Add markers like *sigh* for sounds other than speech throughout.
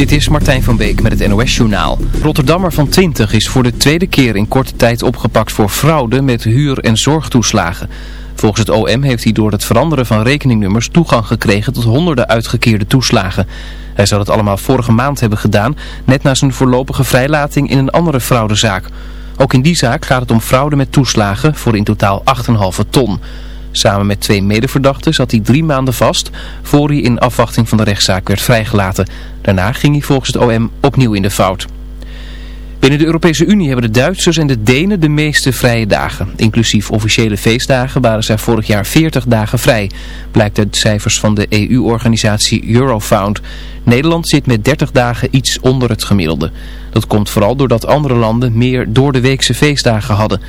Dit is Martijn van Beek met het NOS-journaal. Rotterdammer van 20 is voor de tweede keer in korte tijd opgepakt voor fraude met huur- en zorgtoeslagen. Volgens het OM heeft hij door het veranderen van rekeningnummers toegang gekregen tot honderden uitgekeerde toeslagen. Hij zou dat allemaal vorige maand hebben gedaan, net na zijn voorlopige vrijlating in een andere fraudezaak. Ook in die zaak gaat het om fraude met toeslagen voor in totaal 8,5 ton. Samen met twee medeverdachten zat hij drie maanden vast voor hij in afwachting van de rechtszaak werd vrijgelaten. Daarna ging hij volgens het OM opnieuw in de fout. Binnen de Europese Unie hebben de Duitsers en de Denen de meeste vrije dagen. Inclusief officiële feestdagen waren zij vorig jaar 40 dagen vrij, blijkt uit cijfers van de EU-organisatie Eurofound. Nederland zit met 30 dagen iets onder het gemiddelde. Dat komt vooral doordat andere landen meer door de weekse feestdagen hadden.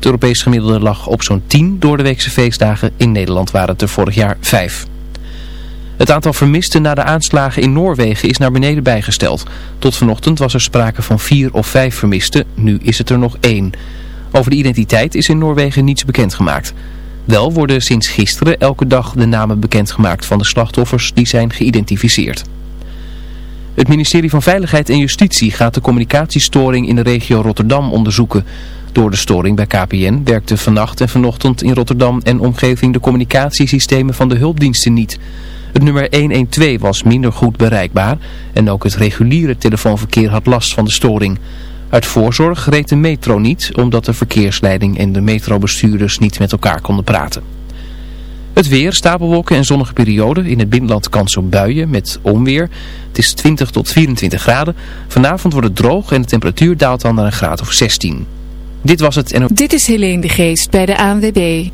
Het Europees gemiddelde lag op zo'n 10 door de weekse feestdagen. In Nederland waren het er vorig jaar 5. Het aantal vermisten na de aanslagen in Noorwegen is naar beneden bijgesteld. Tot vanochtend was er sprake van 4 of 5 vermisten, nu is het er nog 1. Over de identiteit is in Noorwegen niets bekendgemaakt. Wel worden sinds gisteren elke dag de namen bekendgemaakt van de slachtoffers die zijn geïdentificeerd. Het ministerie van Veiligheid en Justitie gaat de communicatiestoring in de regio Rotterdam onderzoeken. Door de storing bij KPN werkten vannacht en vanochtend in Rotterdam en omgeving de communicatiesystemen van de hulpdiensten niet. Het nummer 112 was minder goed bereikbaar en ook het reguliere telefoonverkeer had last van de storing. Uit voorzorg reed de metro niet, omdat de verkeersleiding en de metrobestuurders niet met elkaar konden praten. Het weer, stapelwolken en zonnige perioden. In het binnenland kans op buien met onweer. Het is 20 tot 24 graden. Vanavond wordt het droog en de temperatuur daalt dan naar een graad of 16. Dit was het en... Dit is Helene de Geest bij de ANWB.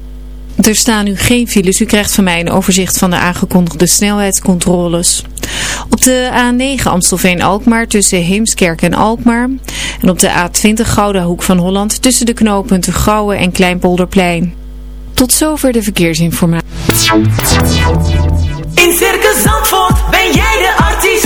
Er staan nu geen files. U krijgt van mij een overzicht van de aangekondigde snelheidscontroles. Op de A9 Amstelveen-Alkmaar tussen Heemskerk en Alkmaar. En op de A20 Gouda Hoek van Holland tussen de knooppunten Gouwen en Kleinpolderplein. Tot zover de verkeersinformatie. In Circus Zandvoort ben jij de artiest.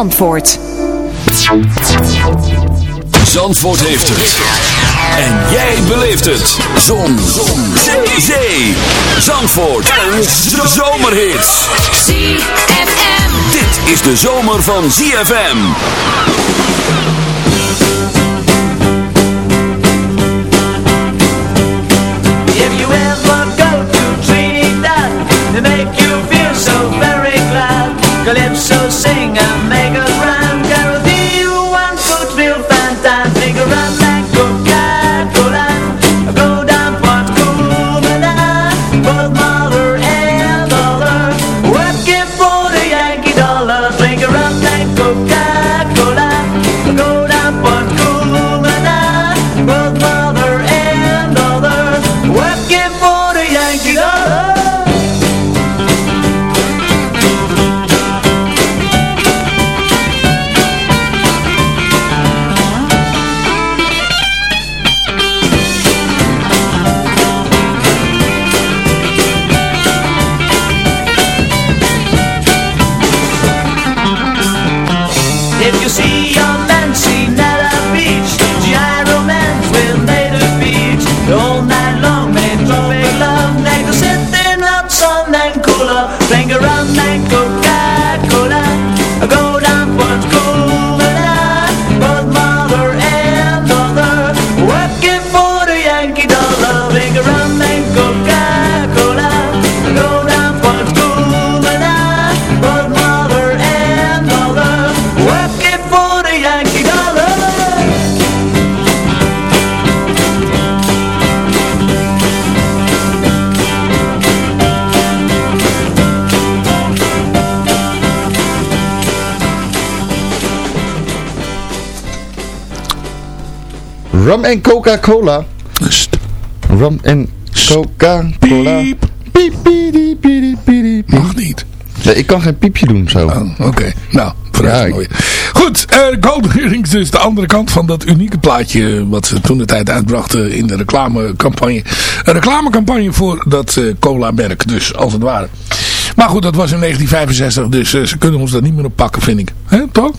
Zandvoort. Zandvoort heeft het. En jij beleeft het. Zon. Zon. Zee. Zee. Zandvoort. En zomerhits. ZFM. Dit is de zomer van ZFM. Calypso singer, make a Rum en Coca-Cola. Rum en Coca-Cola. Piep. Piep, piep, piep. Mag niet. Nee, ik kan geen piepje doen zo. Oh, Oké, nou, vooruit Ja, mooi. Goed, eh Golden Earrings dus de andere kant van dat unieke plaatje wat ze toen de tijd uitbrachten in de reclamecampagne. Een reclamecampagne voor dat eh, cola-merk dus, als het ware. Maar goed, dat was in 1965, dus eh, ze kunnen ons daar niet meer op pakken, vind ik. Hè, toch?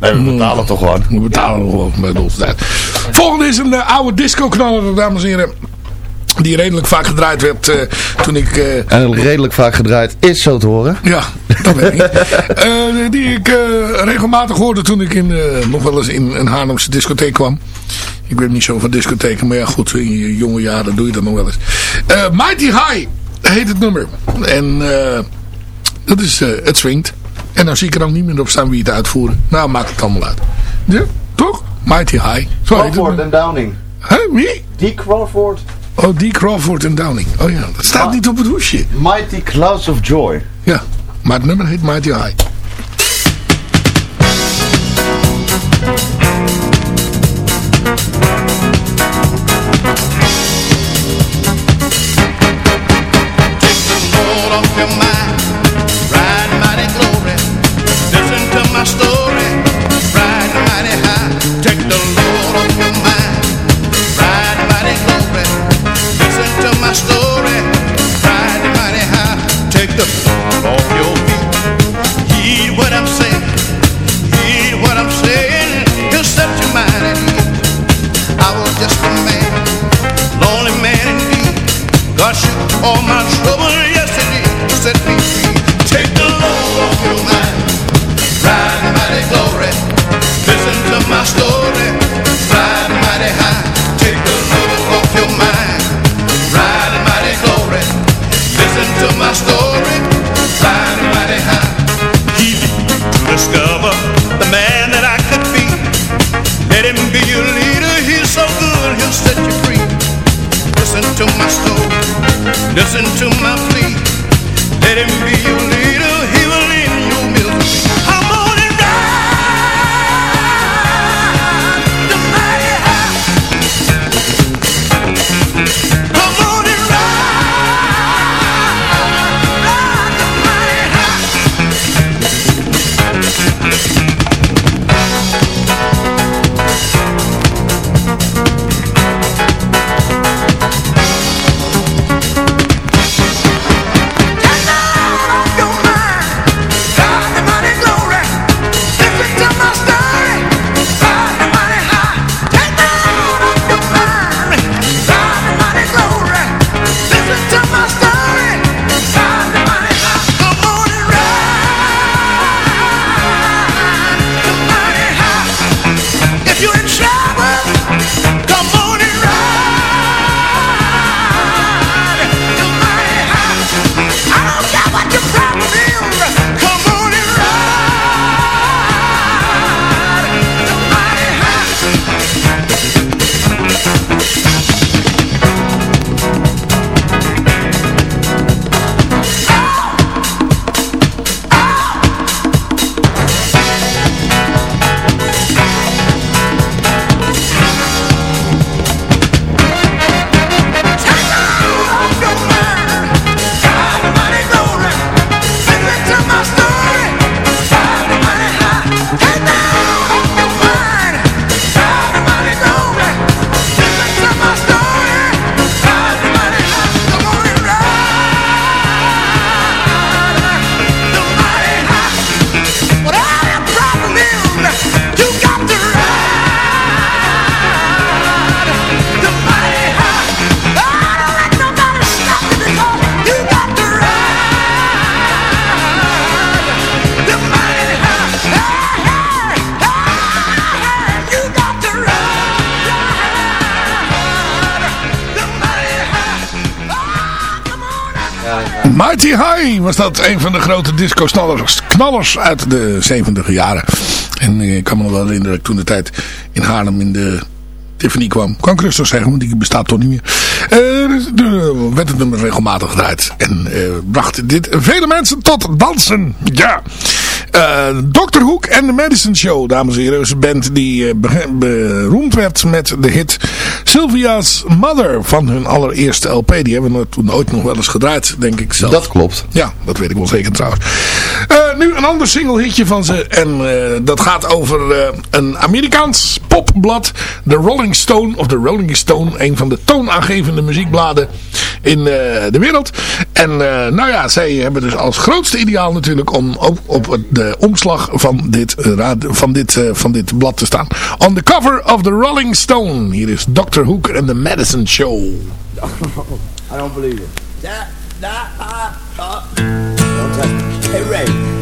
Nee, we betalen toch gewoon. We betalen gewoon met onze tijd. Volgende is een eh, oude disco-knaller, dames en heren. Die redelijk vaak gedraaid werd eh, toen ik... eh, En redelijk vaak gedraaid is zo te horen. ja, dat weet ik. *laughs* Eh, die ik regelmatig hoorde toen ik in, eh, nog wel eens in een Haarlemse discotheek kwam. Ik weet niet zo van discotheken, maar ja goed, in je jonge jaren doe je dat nog wel eens. Eh, Mighty High heet het nummer. En eh, dat is, eh, het swingt. En dan zie ik er dan niet meer op staan wie het uitvoeren. Nou, maakt het allemaal uit. Ja, toch? Mighty High. Crawford en Downing. Hè, wie? Die Crawford. Oh, die Crawford en Downing. Oh ja, dat staat niet op het hoesje. Mighty Clouds of Joy. Ja, maar het nummer heet Mighty High. Was dat een van de grote disco-knallers knallers uit de 70 jaren. En eh, ik kan me wel herinneren dat toen de tijd in Haarlem in de Tiffany kwam. Kan ik rustig zeggen, want die bestaat toch niet meer. Eh, werd het nummer regelmatig gedraaid. En eh, bracht dit vele mensen tot dansen. Ja. Eh, Dr. Hook en The Medicine Show, dames en heren. is een band die be- beroemd werd met de hit Sylvia's Mother van hun allereerste LP. Die hebben we toen ooit nog wel eens gedraaid, denk ik zelf. Dat klopt. Ja, dat weet ik wel zeker trouwens. Eh, nu een ander single hitje van ze. En eh, dat gaat over eh, een Amerikaans popblad. De Rolling Stone, of de Rolling Stone. Een van de toonaangevende muziekbladen in eh, de wereld. En eh, nou ja, zij hebben dus als grootste ideaal natuurlijk om op, op de omslag van dit, van, dit, eh, van dit blad te staan. On the cover of the Rolling Stone. Hier is Dr. Hook and the Medicine Show. I don't believe it. That, that, uh, uh. Don't touch me. Hey, Ray.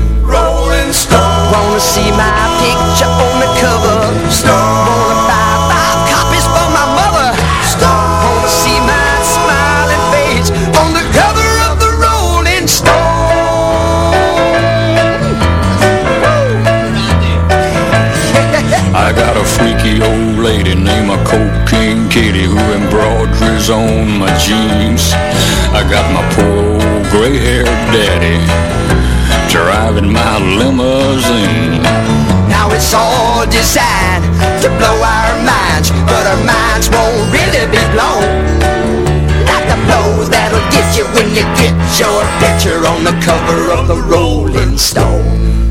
Rolling Stone. Wanna see my picture on the cover? Stone. Wanna buy five copies for my mother? Stone. Wanna see my smiling face on the cover of the Rolling I got a freaky old lady named a Cocaine Kitty who embroideries on my jeans. I got my poor old gray-haired daddy driving my limousine. Now it's all designed to blow our minds, but our minds won't really be blown. Like the blow that'll get you when you get your picture on the cover of the Rolling Stone.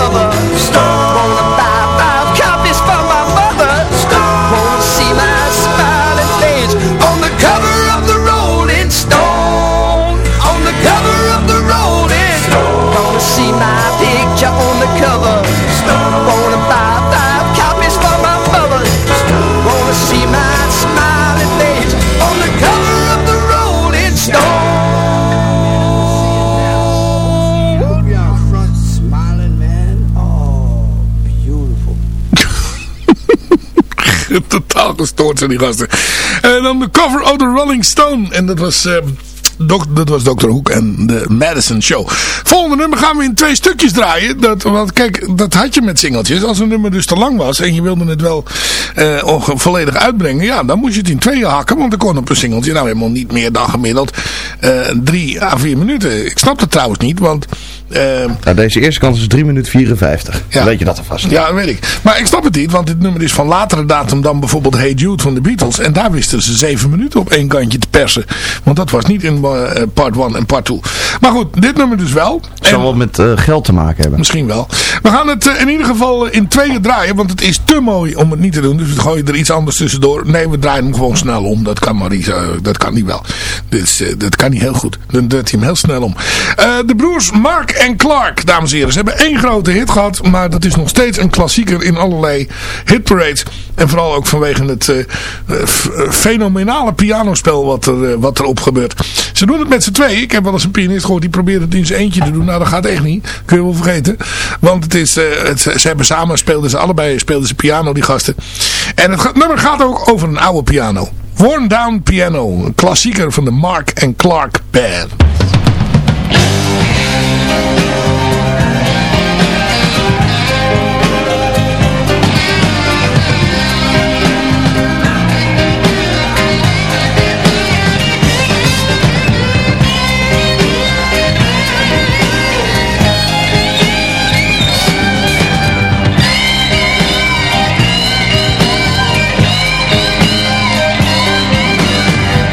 Totaal gestoord zijn die gasten. En dan de cover of the Rolling Stone. En dat was... Dok- dat was Dr. Hoek en de Madison Show. Volgende nummer gaan we in twee stukjes draaien. Dat, want kijk, dat had je met singeltjes. Als een nummer dus te lang was en je wilde het wel eh, volledig uitbrengen. Ja, dan moest je het in tweeën hakken. Want dan kon op een singeltje nou helemaal niet meer dan gemiddeld eh, drie à vier minuten. Ik snap het trouwens niet, want... eh, Nou, deze eerste kans is 3 minuten 54. Ja. Weet je dat alvast? ja, dat weet ik. Maar ik snap het niet, want dit nummer is van latere datum dan bijvoorbeeld Hey Jude van de Beatles. En daar wisten ze zeven minuten op één kantje te persen. Want dat was niet in eh, part 1 en part 2. Maar goed, dit nummer dus wel. Het zal wel met eh, geld te maken hebben. Misschien wel. We gaan het eh, in ieder geval in tweeën draaien, want het is te mooi om het niet te doen. Dus we gooien er iets anders tussendoor. Nee, we draaien hem gewoon snel om. Dat kan maar niet, eh, dat kan niet wel. Dus dat kan niet heel goed. Dan draait hij hem heel snel om. De broers Mark en Clark, dames en heren. Ze hebben één grote hit gehad, maar dat is nog steeds een klassieker in allerlei hitparades. En vooral ook vanwege het eh, eh, eh, fenomenale pianospel wat, er, eh, wat erop gebeurt. Ze doen het met z'n tweeën. Ik heb wel eens een pianist gehoord die probeert het in zijn eentje te doen. Nou, dat gaat echt niet. Kun je wel vergeten. Want het is, ze hebben samen speelden ze allebei speelden ze piano, die gasten. En het nummer gaat ook over een oude piano. Worn Down Piano. Een klassieker van de Mark en Clark Band.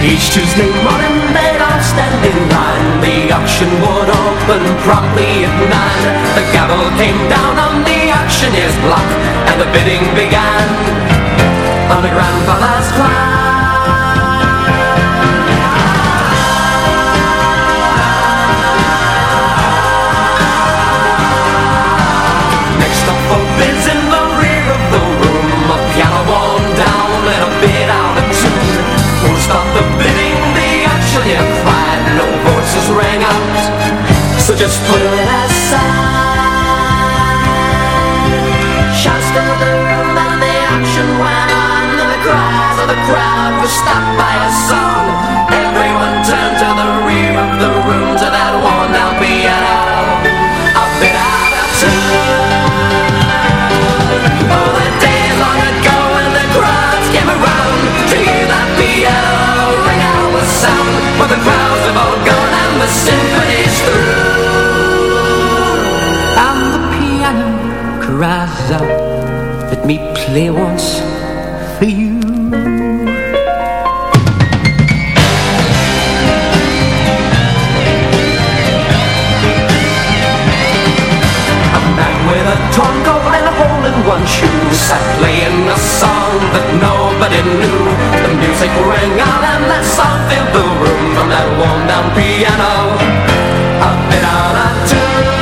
Each Tuesday morning they'd all stand in line The auction would open open promptly at nine The gavel came down on the auctioneer's block And the bidding began. On a grandfather's clock Next Play once for you. A man with a coat and a hole in one shoe. Sat playing a song that nobody knew. The music rang out and that song filled the room. From that worn down piano A bit out of Then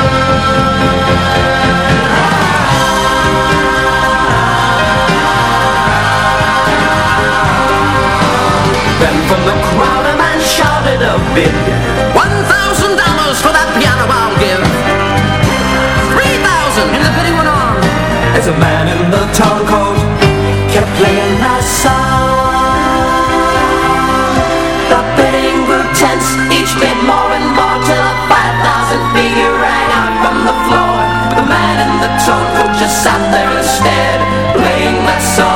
bid One thousand dollars for that piano I'll give. Three thousand And the bidding went on As a man in the town coat Kept playing that song. The bidding grew tense Each bid more and more Till a five thousand figure rang out from the floor. The man in the town coat just sat there instead Playing that song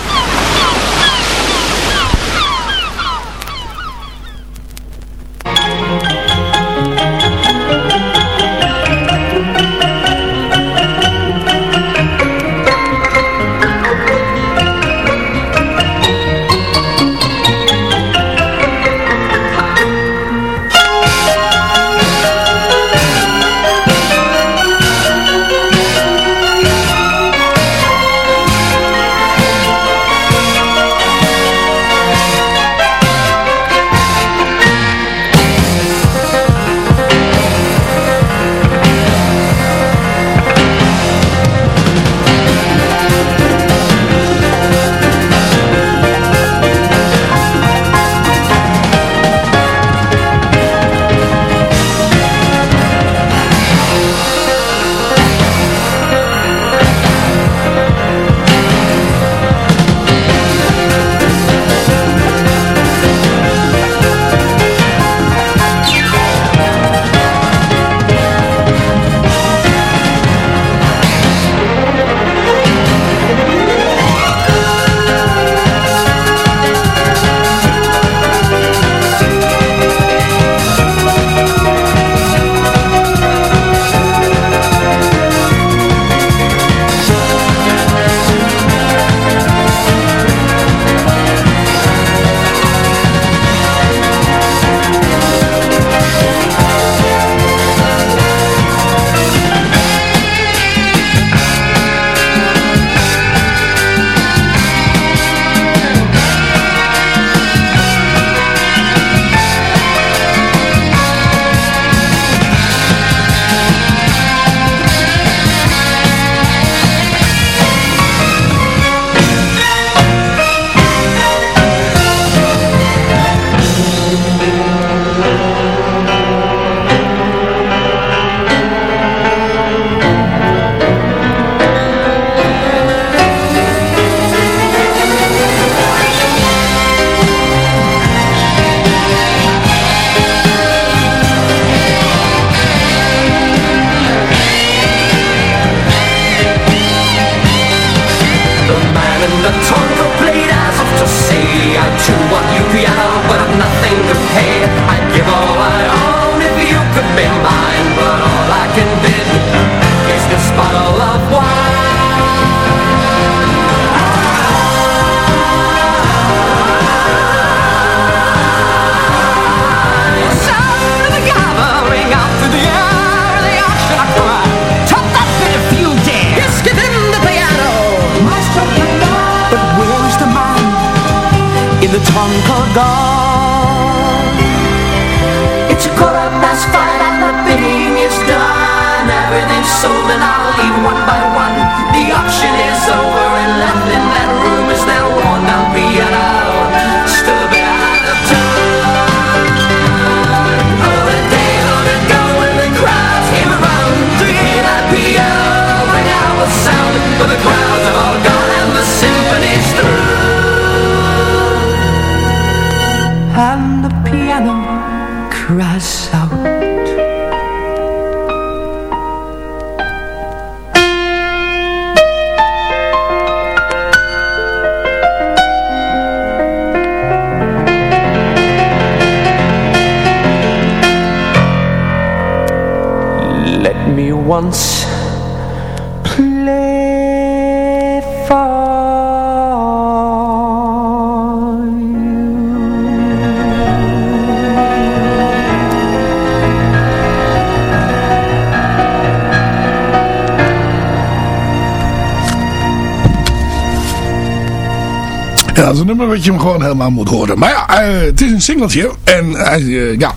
Dat een je hem gewoon helemaal moet horen. Maar ja, eh, het is een singeltje. En hij, eh, ja,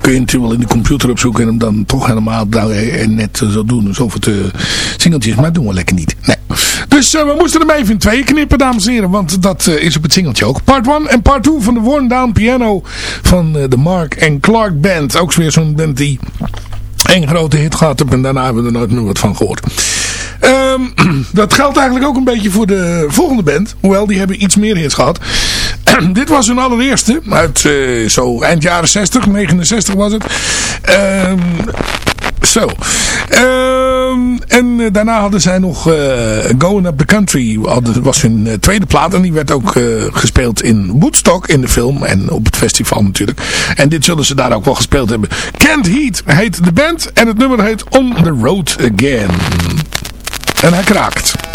kun je natuurlijk wel in de computer opzoeken en hem dan toch helemaal en net zo doen. Alsof het eh, singeltje is, maar doen we lekker niet. Nee. Dus we moesten hem even in tweeën knippen, dames en heren. Want dat is op het singeltje ook. Part 1 en part 2 van de Worn Down Piano van de Mark and Clark Band. Ook weer zo'n band die één grote hit gehad heeft en daarna hebben we er nooit meer wat van gehoord. Ehm, *clears throat* dat geldt eigenlijk ook een beetje voor de volgende band. Hoewel, die hebben iets meer hits gehad. *clears throat* Dit was hun allereerste. Uit eh, zo eind jaren 60, 69 was het. Ehm, zo. Ehm, en eh, daarna hadden zij nog eh, Going Up The Country. Hadden, was hun tweede plaat. En die werd ook gespeeld in Woodstock in de film. En op het festival natuurlijk. En dit zullen ze daar ook wel gespeeld hebben. Kent Heat heet de band. En het nummer heet On The Road Again. En hij kraakt.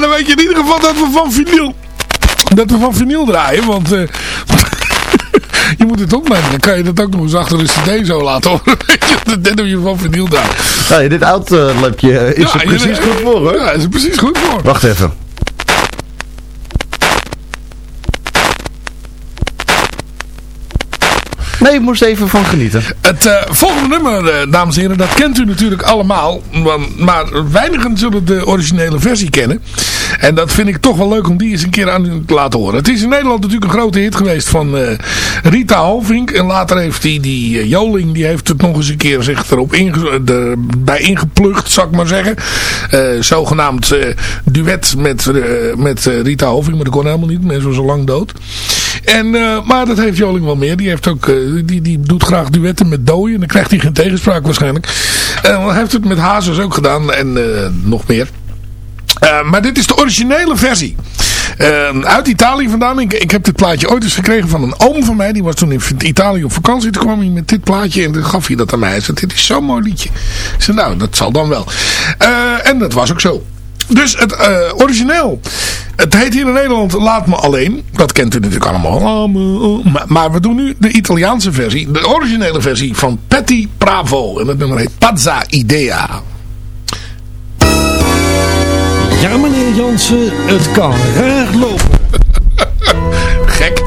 Dan weet je in ieder geval dat we van vinyl, dat we van vinyl draaien, want... eh, *laughs* je moet het opnemen, dan kan je dat ook nog eens achter de cd zo laten horen. *laughs* Dan doe je van vinyl draaien. Nou, dit oud-lapje is Ja, er precies je- goed voor hoor. Ja, is er precies goed voor. Wacht even. Nee, ik moest even van genieten. Het eh, volgende nummer, eh, dames en heren, dat kent u natuurlijk allemaal. Maar weinigen zullen de originele versie kennen. En dat vind ik toch wel leuk om die eens een keer aan u te laten horen. Het is in Nederland natuurlijk een grote hit geweest van eh, Rita Hovink. En later heeft die, die Joling, die heeft het nog eens een keer zich erop inge erbij ingeplucht, zal ik maar zeggen. Zogenaamd duet met, met Rita Hovink, maar dat kon helemaal niet. Mensen was al lang dood. En, eh, maar dat heeft Joling wel meer. Die, heeft ook, eh, die, die doet graag duetten met dooien. En dan krijgt hij geen tegenspraak waarschijnlijk. En hij heeft het met Hazes ook gedaan. En eh, nog meer. Eh, maar dit is de originele versie. Eh, uit Italië vandaan. Ik, ik heb dit plaatje ooit eens gekregen van een oom van mij. Die was toen in Italië op vakantie. Toen kwam hij met dit plaatje en toen gaf hij dat aan mij. Hij zei, dit is zo'n mooi liedje. Ik zei, nou, dat zal dan wel. Eh, en dat was ook zo. Dus het eh, origineel. Het heet hier in Nederland Laat Me Alleen. Dat kent u natuurlijk allemaal. Maar, maar we doen nu de Italiaanse versie. De originele versie van Patty Bravo. En dat nummer heet Pazza Idea. Ja, meneer Jansen, het kan raar lopen. *laughs* Gek.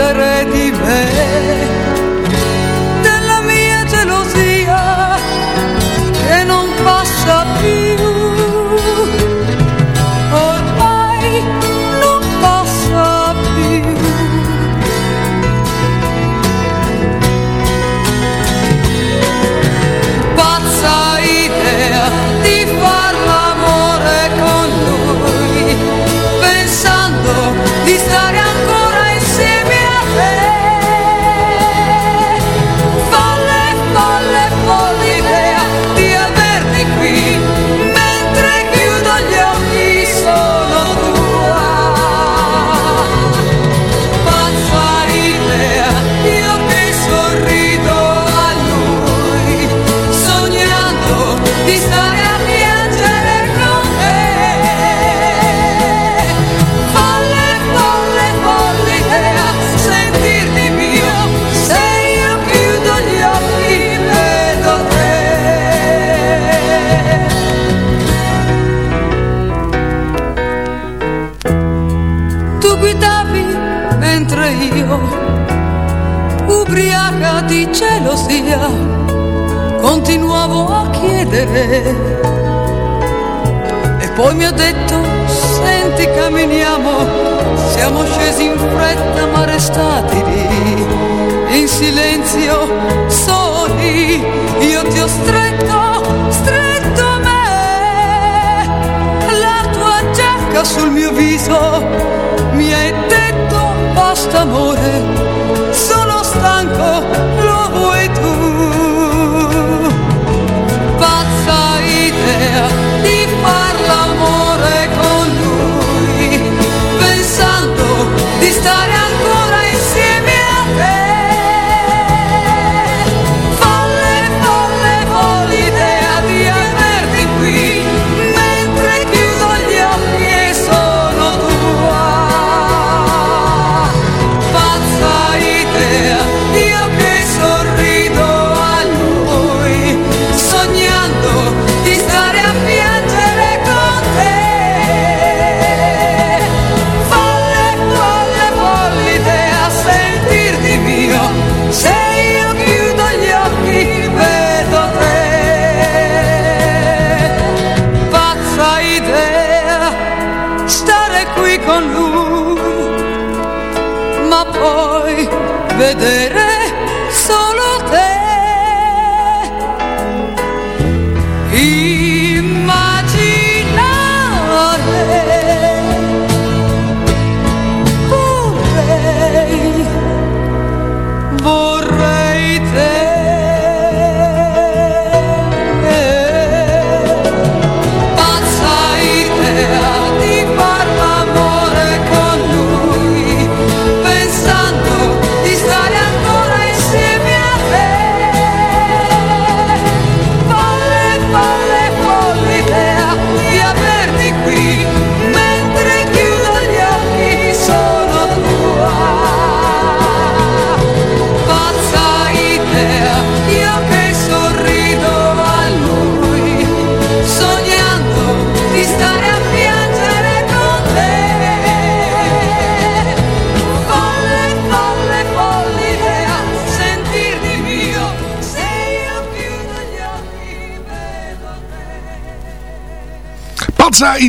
A guidavi mentre io, ubriaca di gelosia, continuavo a chiedere. E poi mi ha detto, senti camminiamo, siamo scesi in fretta ma restati lì, in silenzio, soli, io ti ho stretto, stretto giacca sul mio viso, mi hai detto basta amore, sono stanco, lo vuoi tu. Pazza idea di far l'amore con lui, pensando di stare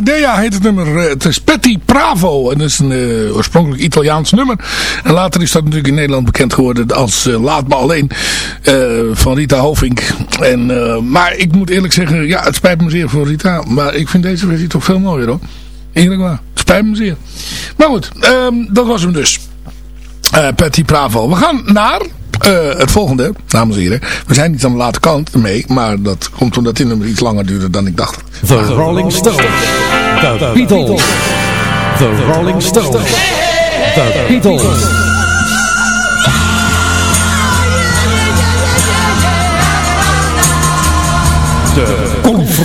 Idea heet het nummer. Eh, Het is Petty Bravo. En dat is een eh, oorspronkelijk Italiaans nummer. En later is dat natuurlijk in Nederland bekend geworden als eh, Laat Me Alleen van Rita Hovink. En, maar ik moet eerlijk zeggen, ja, het spijt me zeer voor Rita. Maar ik vind deze versie toch veel mooier hoor. Eerlijk waar. Het spijt me zeer. Maar goed, ehm, dat was hem dus. Patty Bravo. We gaan naar eh, het volgende, dames en heren. We zijn niet aan de late kant ermee, maar dat komt omdat dit nummer iets langer duurde dan ik dacht. The Rolling Stones. The Beatles. The Rolling Stones. The Beatles.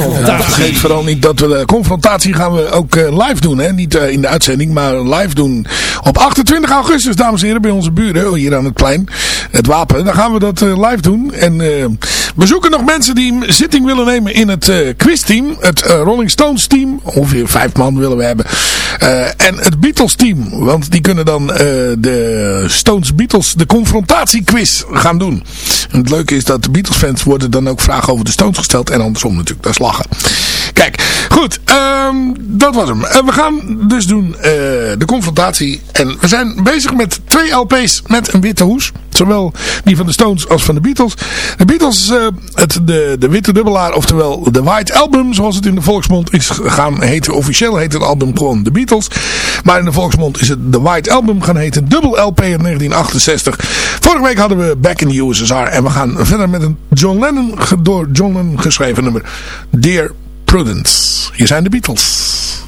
Confrontatie. Vergeet vooral niet dat we de confrontatie gaan we ook eh, live doen. Hè? Niet eh, in de uitzending, maar live doen. Op 28 augustus, dames en heren, bij onze buren. Hier aan het plein. Het Wapen. Dan gaan we dat eh, live doen. En eh, we zoeken nog mensen die zitting willen nemen in het eh, quizteam. Het eh, Rolling Stones team. Ongeveer vijf man willen we hebben. Eh, en het Beatles team. Want die kunnen dan eh, de Stones Beatles, de confrontatiequiz gaan doen. En het leuke is dat de Beatles fans worden dan ook vragen over de Stones gesteld. En andersom natuurlijk. Dat is lachen. Kijk, goed. ehm, dat was hem. Eh, we gaan dus doen eh, de confrontatie. En we zijn bezig met twee LP's met een witte hoes. Zowel die van de Stones als van de Beatles. De Beatles, eh, het, de, de witte dubbelaar, oftewel de White Album, zoals het in de volksmond is gaan heten. Officieel heet het album gewoon de Beatles. Maar in de volksmond is het de White Album gaan heten. Dubbel LP in 1968. Vorige week hadden we Back in the USSR. En we gaan verder met een John Lennon, door John Lennon geschreven nummer. Dear Prudence. Hier zijn de Beatles.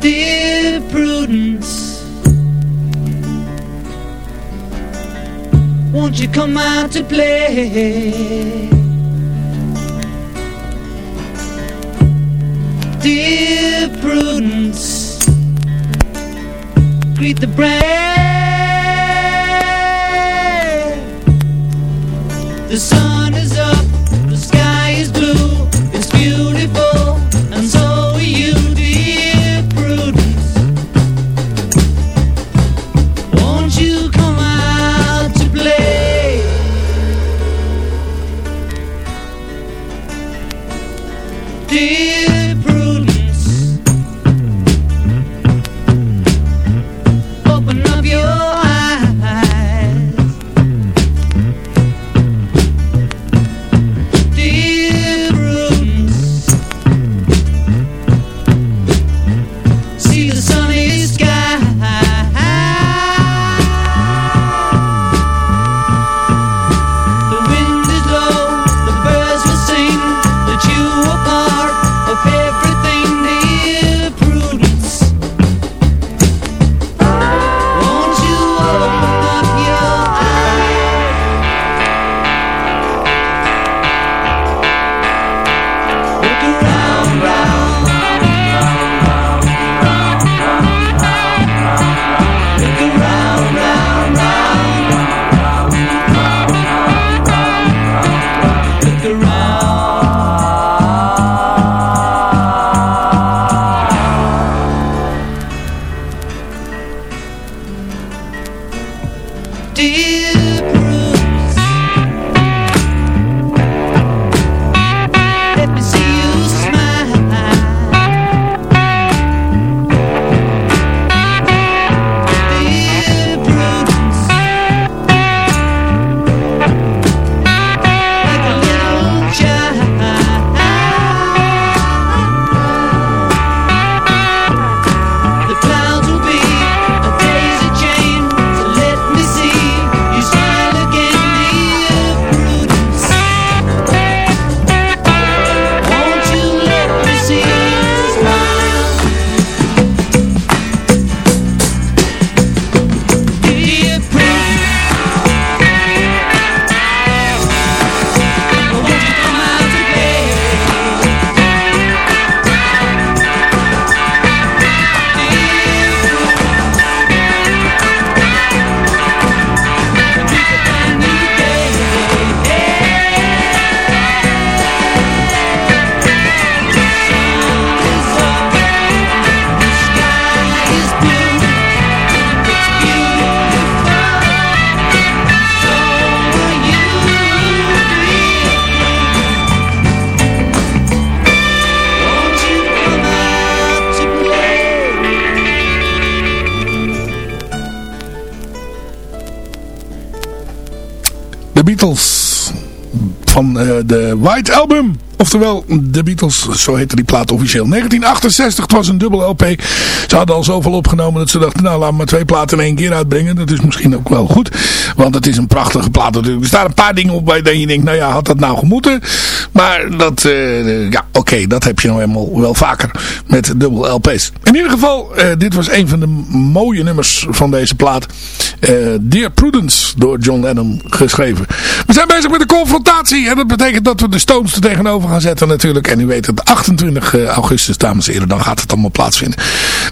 Dear Prudence, won't you come out to play? Dear Prudence, greet the brand. The sun Beatles van eh, de White Album. Oftewel, de Beatles, zo heette die plaat officieel. 1968, het was een dubbel LP. Ze hadden al zoveel opgenomen dat ze dachten, nou laat maar twee platen in één keer uitbrengen. Dat is misschien ook wel goed, want het is een prachtige plaat natuurlijk. Er staan een paar dingen op waar je denkt, nou ja, had dat nou gemoeten? Maar dat, eh, ja, oké, dat heb je nou helemaal wel vaker met dubbel LP's. In ieder geval, eh, dit was een van de mooie nummers van deze plaat. Eh, Dear Prudence, door John Lennon geschreven. We zijn bezig met de confrontatie en dat betekent dat we de Stones er tegenover gaan zetten natuurlijk. En u weet het, 28 augustus, dames en heren, dan gaat het allemaal plaatsvinden.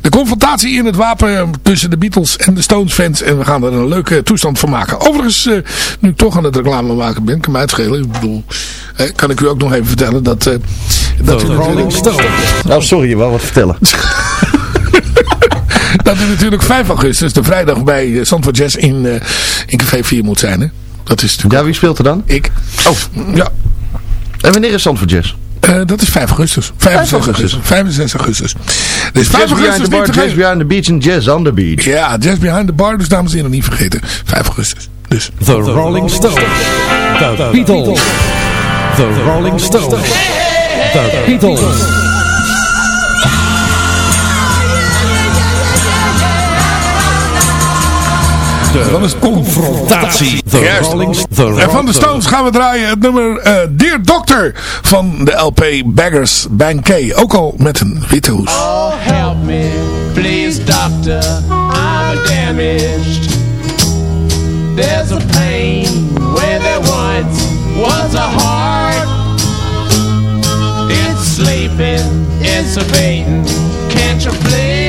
De confrontatie in het wapen tussen de Beatles en de Stones fans. En we gaan er een leuke toestand van maken. Overigens, eh, nu ik toch aan het reclame maken ben, kan mij uitschelen. Ik bedoel, eh, kan ik u ook nog even vertellen dat... eh dat u natuurlijk- Oh, sorry, je wou wat vertellen. *laughs* dat u natuurlijk 5 augustus, de vrijdag bij Zandvoort Jazz in, eh, in Café 4 moet zijn. Hè? Dat is natuurlijk... Ja, wie speelt er dan? Ik. Oh. Ja. En wanneer is Zandvoort Jazz? Eh, dat is 5 augustus. 65 augustus. 65 augustus. Dus 5 Jazz behind augustus the bar, jazz behind the beach en jazz on the beach. Ja, Jazz Behind the Bar, dus dames en heren, niet vergeten. 5 augustus. Dus. The Rolling Stones. The Beatles. The Rolling Stones. The Beatles. Dan is het confrontatie. The Juist. Rolling Stones. En van de Stones gaan we draaien het nummer eh, Dear Doctor van de LP Beggars Banquet. Ook al met een witte hoes. Oh, help me, please, doctor. I'm damaged. There's a pain where there once was a heart. It's sleeping, it's a. Can't you please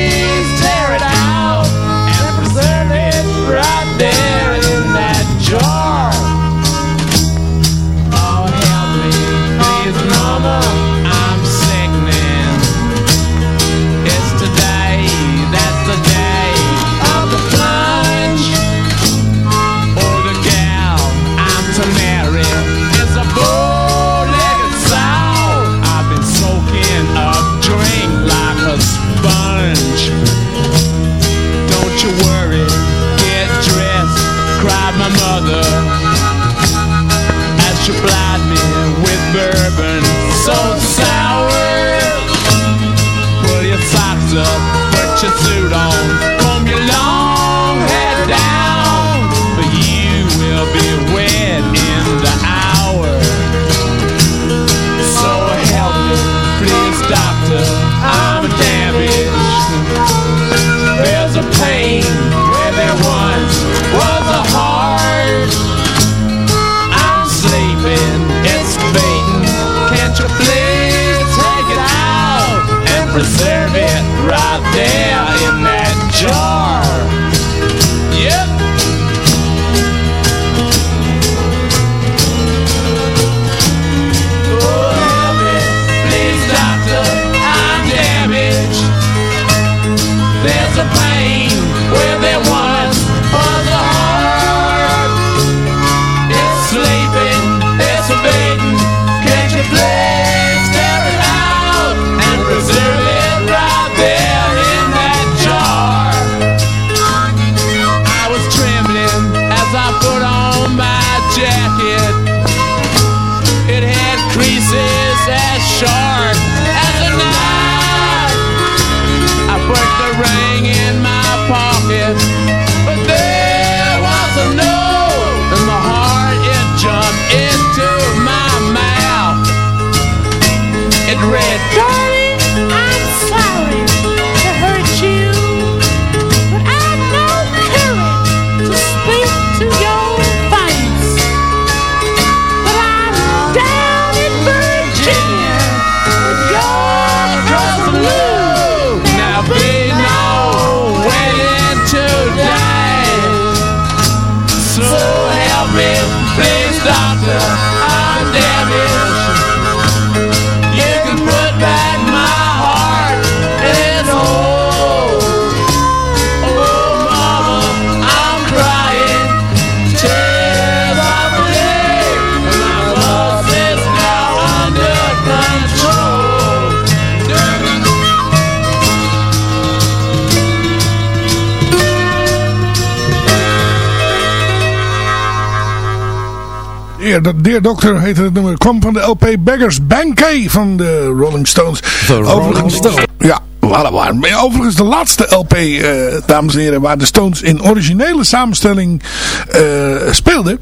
Dear Doctor heette het nummer. kwam van de LP Beggars Banquet van de Rolling Stones. Rolling Stones. Ja. Maar overigens de laatste LP, eh, dames en heren, waar de Stones in originele samenstelling eh, speelden.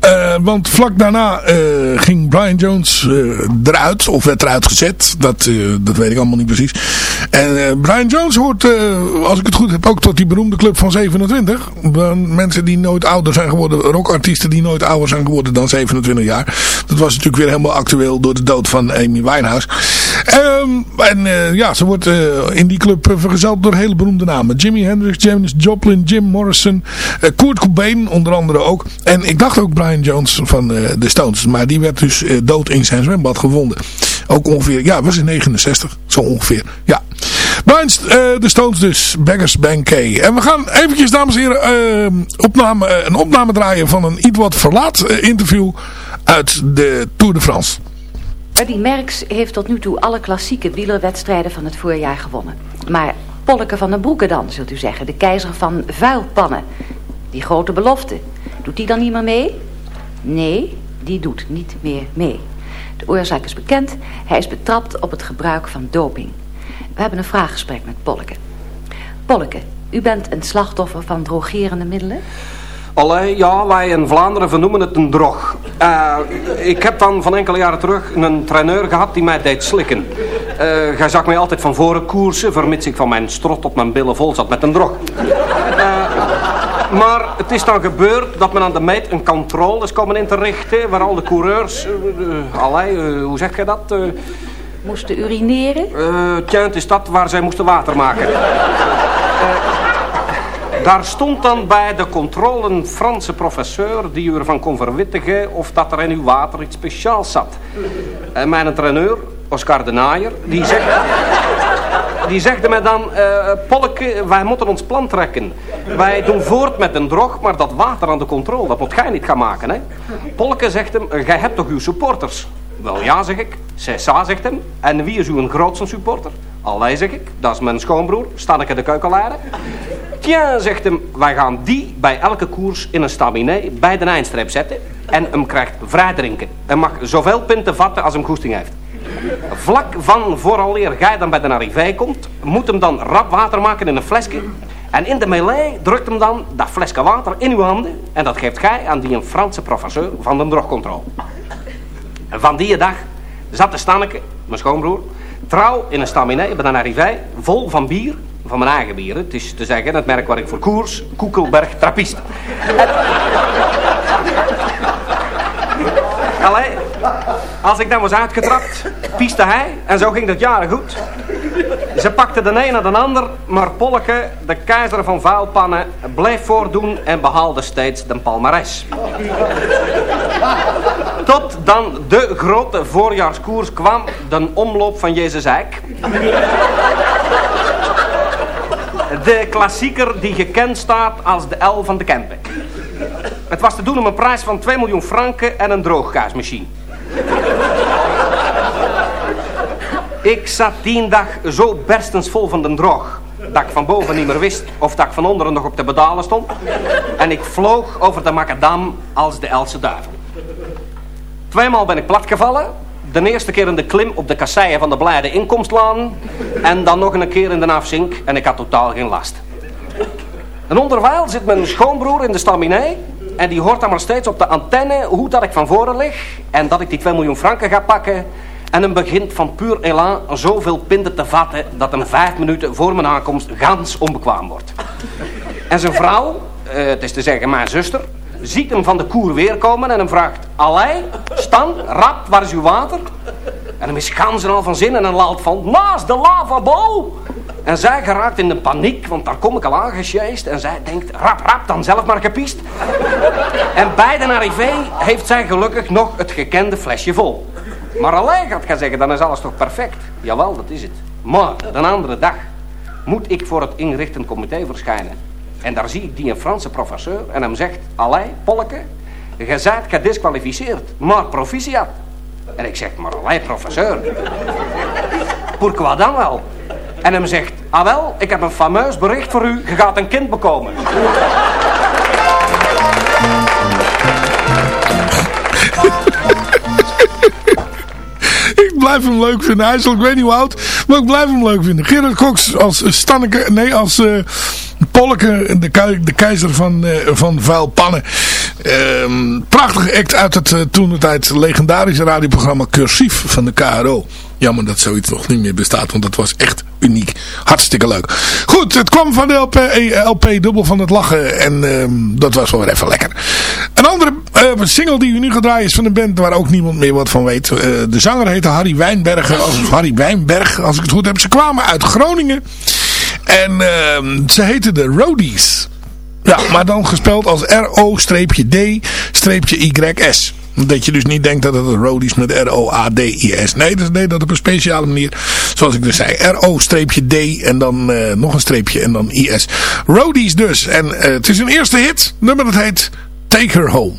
Eh, want vlak daarna eh, ging Brian Jones eh, eruit, of werd eruit gezet. Dat, dat weet ik allemaal niet precies. En Brian Jones hoort, als ik het goed heb, ook tot die beroemde club van 27. Van mensen die nooit ouder zijn geworden, rockartiesten die nooit ouder zijn geworden dan 27 jaar. Dat was natuurlijk weer helemaal actueel door de dood van Amy Winehouse. Ehm, en ja, ze wordt in die club vergezeld door hele beroemde namen. Jimi Hendrix, James Joplin, Jim Morrison, Kurt Cobain onder andere ook. En ik dacht ook Brian Jones van eh, de Stones. Maar die werd dus eh, dood in zijn zwembad gevonden. Ook ongeveer, ja, was in 69, zo ongeveer. Ja. Brian, eh, de Stones dus, Beggars Banquet. En we gaan eventjes, dames en heren, opname, een opname draaien van een iets wat verlaat interview uit de Tour de France. Eddy Merckx heeft tot nu toe alle klassieke wielerwedstrijden van het voorjaar gewonnen. Maar Polleke van den Broeke dan, zult u zeggen. De keizer van vuilpannen. Die grote belofte. Doet die dan niet meer mee? Nee, die doet niet meer mee. De oorzaak is bekend. Hij is betrapt op het gebruik van doping. We hebben een vraaggesprek met Polleke. Polleke, u bent een slachtoffer van drogerende middelen? Allee, ja, wij in Vlaanderen vernoemen het een drog. Eh, ik heb dan van enkele jaren terug een traineur gehad die mij deed slikken. Eh hij zag mij altijd van voren koersen, vermits ik van mijn strot op mijn billen vol zat met een drog. Eh, maar het is dan gebeurd dat men aan de meet een controle is komen in te richten, waar al de coureurs, eh, eh, allee, eh, hoe zeg je dat? Moesten urineren? tja, het is dat waar zij moesten water maken. Daar stond dan bij de controle een Franse professeur die u ervan kon verwittigen of dat er in uw water iets speciaals zat. En mijn traineur, Oscar de Naaier, die zegt... Die zegde mij dan, eh Polke, wij moeten ons plan trekken. Wij doen voort met een drog, maar dat water aan de controle, dat moet jij niet gaan maken. Hè? Polke zegt hem, jij hebt toch uw supporters? Wel ja, zeg ik. Cessa zegt hem. En wie is uw grootste supporter? Allee, zeg ik. Dat is mijn schoonbroer, Stanneke de Keukenleider. Tja, zegt hem, wij gaan die bij elke koers in een staminet bij de eindstreep zetten. En hem krijgt vrij drinken. En mag zoveel pinten vatten als hem goesting heeft. Vlak van vooraleer jij dan bij de arrivé komt, moet hem dan rap water maken in een flesje. En in de melee drukt hem dan dat flesje water in uw handen. En dat geeft gij aan die een Franse professeur van de drogcontrole. En van die dag zat de Stanneke, mijn schoonbroer, trouw in een staminet bij een arrivé, vol van bier, van mijn eigen bier. Het is te zeggen, het merk waar ik voor koers, Koekelberg Trappist. *laughs* Allee, als ik dan was uitgetrapt, pieste hij en zo ging dat jaren goed. Ze pakte de een naar de ander, maar Polleke, de keizer van vuilpannen, bleef voordoen en behaalde steeds de palmares. Tot dan de grote voorjaarskoers kwam, de omloop van Jezus Eik. De klassieker die gekend staat als de L van de Kempen. Het was te doen om een prijs van 2 miljoen franken en een droogkaasmachine. *laughs* Ik zat die dag zo berstens vol van de droog. Dat ik van boven niet meer wist of ik van onderen nog op de pedalen stond. En ik vloog over de macadam als de Else duivel. Tweemaal ben ik platgevallen. De eerste keer in de klim op de kasseien van de blijde inkomstlaan. En dan nog een keer in de afzink en ik had totaal geen last. En onderwijl zit mijn schoonbroer in de staminet. En die hoort dan maar steeds op de antenne hoe dat ik van voren lig. En dat ik die 2 miljoen franken ga pakken. En hem begint van puur elan zoveel pinten te vatten dat hem vijf minuten voor mijn aankomst gans onbekwaam wordt. En zijn vrouw, eh, het is te zeggen mijn zuster, ziet hem van de koer weer komen en hem vraagt... Allee, Stan, rap, waar is uw water? En hem is gans en al van zin en een laalt van... Naast de lavabo! En zij geraakt in de paniek, want daar kom ik al aangesjeest. En zij denkt, rap, rap, dan zelf maar gepiest. En bij de arrivé heeft zij gelukkig nog het gekende flesje vol. Maar alleen gaat gaan zeggen, dan is alles toch perfect? Jawel, dat is het. Maar, de andere dag moet ik voor het inrichtend comité verschijnen. En daar zie ik die een Franse professeur en hem zegt... Allee, Polke, je zijt gedisqualificeerd, maar proficiat. En ik zeg, maar allee, professeur. Pourquoi dan wel? En hem zegt, ah wel, ik heb een fameus bericht voor u. Je gaat een kind bekomen. *laughs* ik blijf hem leuk vinden. Hij is al, ik weet niet hoe oud, maar ik blijf hem leuk vinden. Gerard Cox als eh, Stanneke, nee, als... Eh, Polke, de, de keizer van, eh van vuilpannen. Ehm prachtige act uit het eh, toen de tijd legendarische radioprogramma Cursief van de KRO. Jammer dat zoiets nog niet meer bestaat, want dat was echt uniek. Hartstikke leuk. Goed, het kwam van de LP, eh, LP Dubbel van het Lachen en ehm, dat was wel weer even lekker. Een andere single die u nu gaat draaien is van een band waar ook niemand meer wat van weet. De zanger heette Harry Wijnbergen, als, Harry Wijnberg, als ik het goed heb. Ze kwamen uit Groningen en ehm, ze heten de Roadies. Ja, maar dan gespeld als R-O-D-Y-S. Dat je dus niet denkt dat het een met R-O-A-D-I-S. Nee, dat nee, dat op een speciale manier. Zoals ik dus zei. R-O-D en dan eh, nog een streepje en dan I-S. Roadies dus. En eh, het is een eerste hit. Nummer dat heet Take Her Home.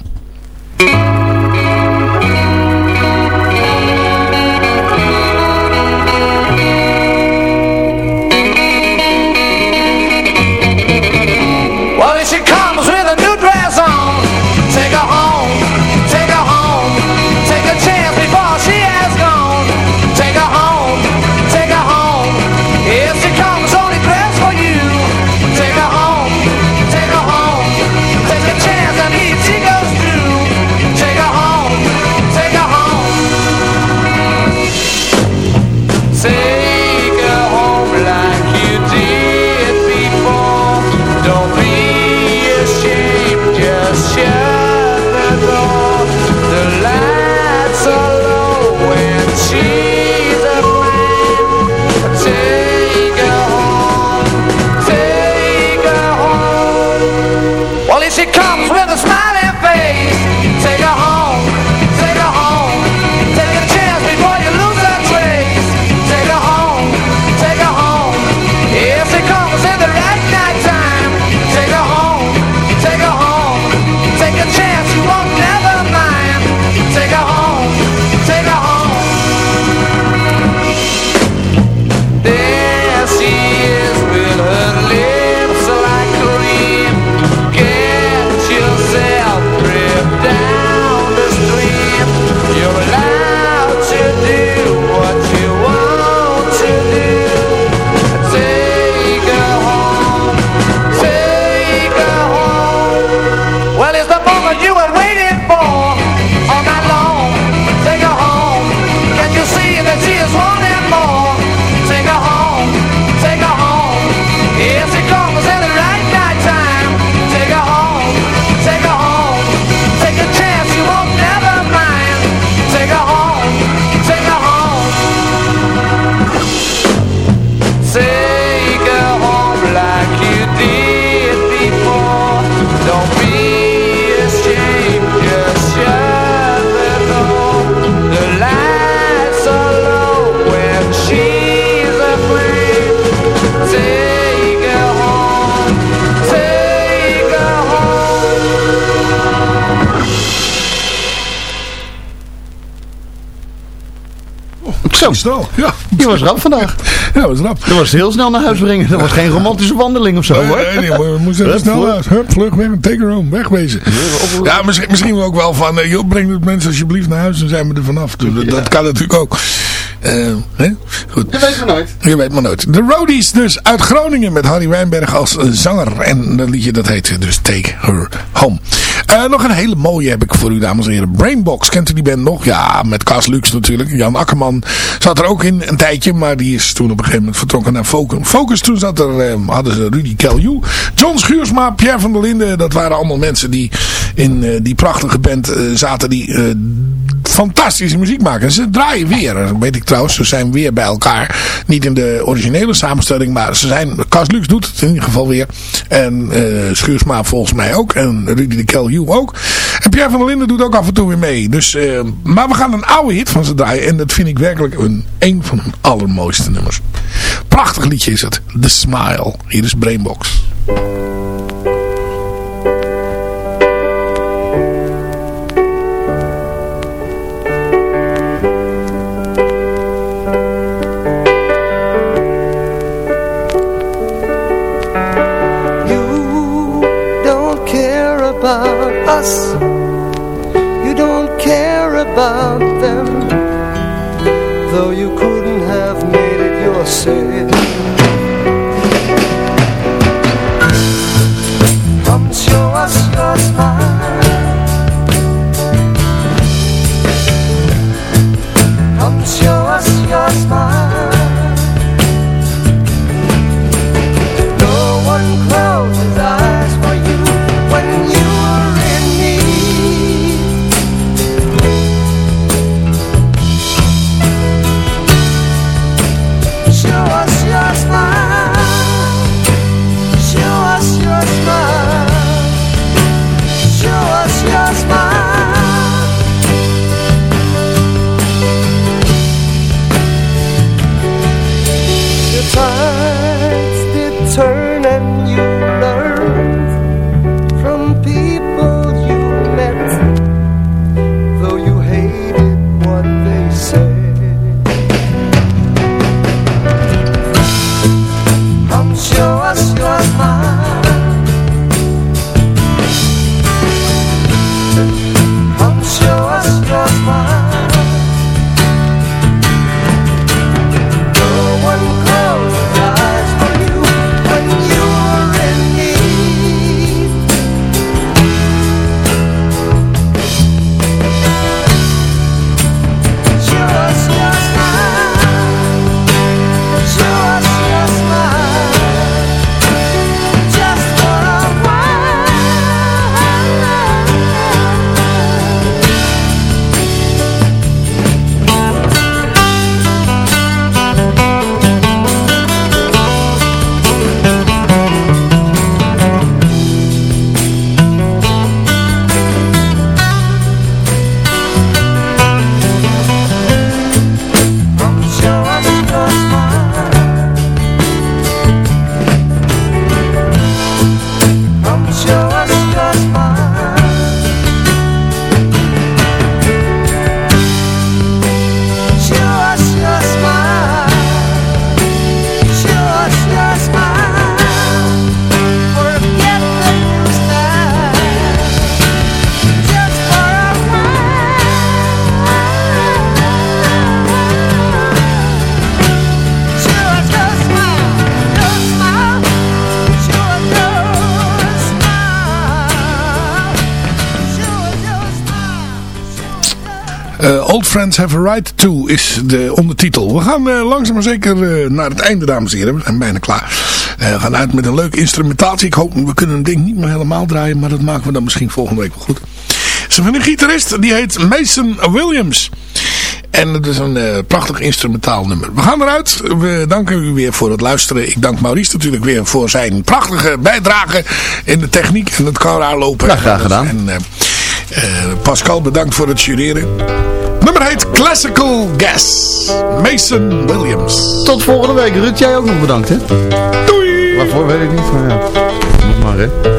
Zo. Ja. Die was rap vandaag. Ja, was rap. Dat was heel snel naar huis brengen. Dat was geen romantische wandeling of zo hoor. Nee, we moesten even snel vlug. uit. Hup, vlug weg, take her home, wegwezen. Ja, misschien, misschien ook wel van, eh, joh, breng het mensen alsjeblieft naar huis, dan zijn we er vanaf. Dat, dat kan natuurlijk ook. Eh, hè? Goed. Je weet maar nooit. Je weet maar nooit. De Roadies dus uit Groningen met Harry Wijnberg als zanger. En dat liedje dat heet dus Take Her Home. Eh, nog een hele mooie heb ik voor u dames en heren. Brainbox, kent u die band nog? Ja, met Cas Lux natuurlijk. Jan Akkerman zat er ook in een tijdje. Maar die is toen op een gegeven moment vertrokken naar Focus. Focus toen zat er, eh, hadden ze Rudy Kelju. John Schuursma, Pierre van der Linden. Dat waren allemaal mensen die in eh, die prachtige band zaten. Die fantastische muziek maken. Ze draaien weer, dat weet ik trouwens. Ze zijn weer bij elkaar. Niet in de originele samenstelling, maar ze zijn... Cas Lux doet het in ieder geval weer. En eh Schuursma volgens mij ook. En Rudy de Kelju ook. En Pierre van der Linden doet ook af en toe weer mee. Dus, eh, maar we gaan een oude hit van ze draaien. En dat vind ik werkelijk een, een van hun allermooiste nummers. Prachtig liedje is het. The Smile. Hier is Brainbox. us. You don't care about them Though you couldn't have made it yourself Friends Have a Right To is de ondertitel. We gaan eh, langzaam maar zeker eh, naar het einde, dames en heren. We zijn bijna klaar. Eh, we gaan uit met een leuke instrumentatie. Ik hoop, we kunnen het ding niet meer helemaal draaien, maar dat maken we dan misschien volgende week wel goed. Ze van een gitarist, die heet Mason Williams. En het is een prachtig instrumentaal nummer. We gaan eruit. We danken u weer voor het luisteren. Ik dank Maurice natuurlijk weer voor zijn prachtige bijdrage in de techniek en het camera lopen. Ja, graag gedaan. En Pascal bedankt voor het studeren. Nummer heet Classical Gas. Mason Williams. Tot volgende week. Ruud, jij ook nog bedankt, hè? Doei! Waarvoor weet ik niet, maar ja. Moet maar, hè?